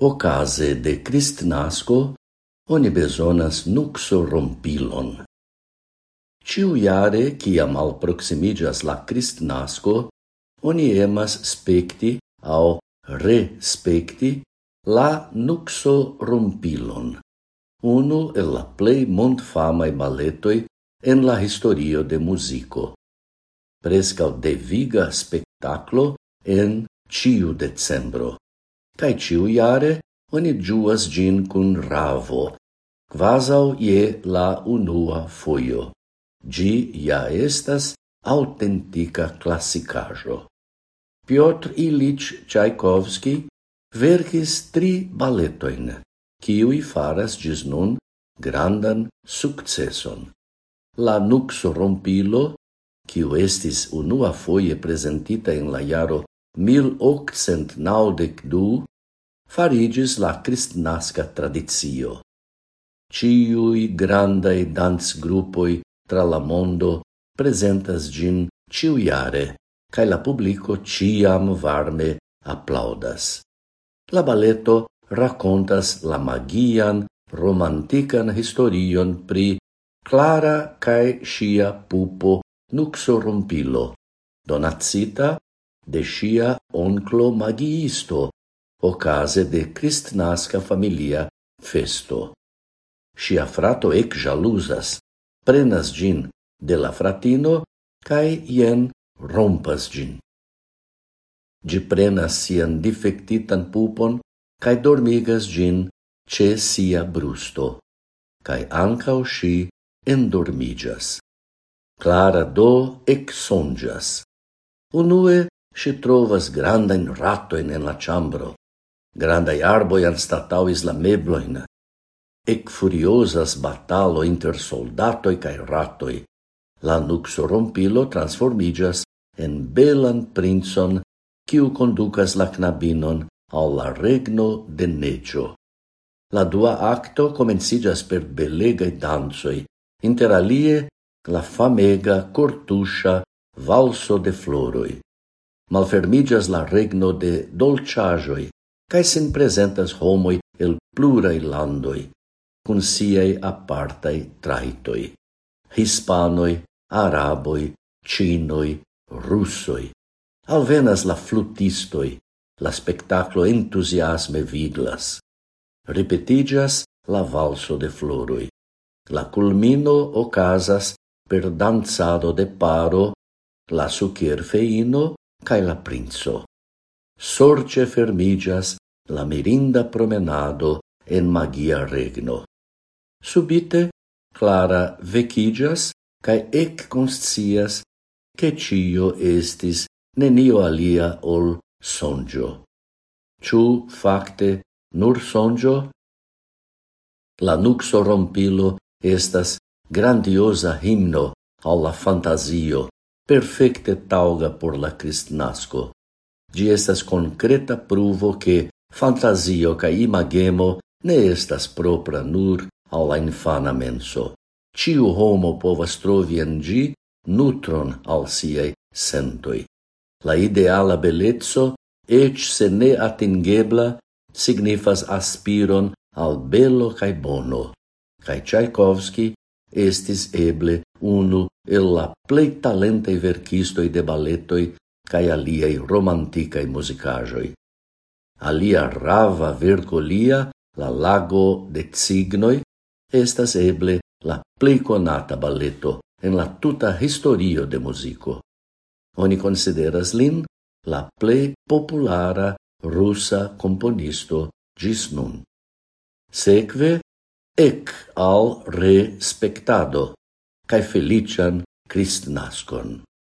Ocase de Cristnasco oni besonas nuxo rompilon. Ciu iare, ciam alproximigas la Cristnasco, oni emas specti au respecti la nuxo rompilon, unu el la plei montfamai balletoi en la historio de musico. Prescau deviga spectaclo en ciu decembro cae ciu iare oni giuas gin cun ravo, quasau je la unua foio. Gi ja estas autentica classicajo. Piotr Ilich Tchaikovsky verkis tri balletoin, kiui faras gis nun grandan successon. La nux rompilo, kiu estis unua foie presentita en la jaro 1892, farigis la cristnasca tradizio. Ciui grandai dans gruppoi tra la mondo presentas gin ciuiare, cae la publico ciam varme applaudas. La balletto racontas la magian, romantican historion pri Clara cae sia pupo nuxorompilo, donacita de sia onclo magiisto ocase de kristnaska familia festo. Sia frato ekĵaluzas, prenas gin de la fratino cae ien rompas gin. Di prenas sian defectitan pupon cae dormigas gin ce sia brusto, cae ancao si endormigas. Clara do exonĝas. Unue si trovas grandain ratoin en la chambro, Grandai arboi anstatauis la mebloin, ec furiosas batalo inter soldatoi cae ratoi, la nuxorompilo transformigas en belan princon quiu conducas la knabinon al la regno de necio. La dua acto comencigas per belegae danzoi, inter alie la famega cortuscia valso de floroi. Malfermigas la regno de dolciagioi, cae sen presentas homoi el plurai landoi, cun siei apartai traitoi, hispanoi, araboi, cinoi, russoi. Alvenas la flutistoi, la spectaclo entusiasme viglas. Repetigas la valso de floroi. La culmino ocasas per danzado de paro, la sucier feino cae la princo sorce fermigas la mirinda promenado en magia regno. Subite, Clara vecigas cae ec conscias che cio estis nenio alia ol songio. Ciu facte nur songio? La nuxo rompilo estas grandiosa himno alla fantasio, perfecte tauga por la cristnasco. Gi estas concreta pruvo che fantasio ca imagemo ne estas propra nur al la infana menso. Ciu homo povas trovi en gi nutron al siei sentoi. La ideala bellezzo, ec se ne atingebla, signifas aspiron al bello cae bono. Cae Tchaikovsky estis eble unu el la plei talentei verkistoi de balletoi cae aliei romanticae musicajoi. Alia rava vercolia, la lago de Cignoi, estas eble la plei conata balleto en la tuta historio de musico. Oni consideras lin la plei populara russa componisto gis nun. Sekve, ec al re spectado, cae felician Cristnascon.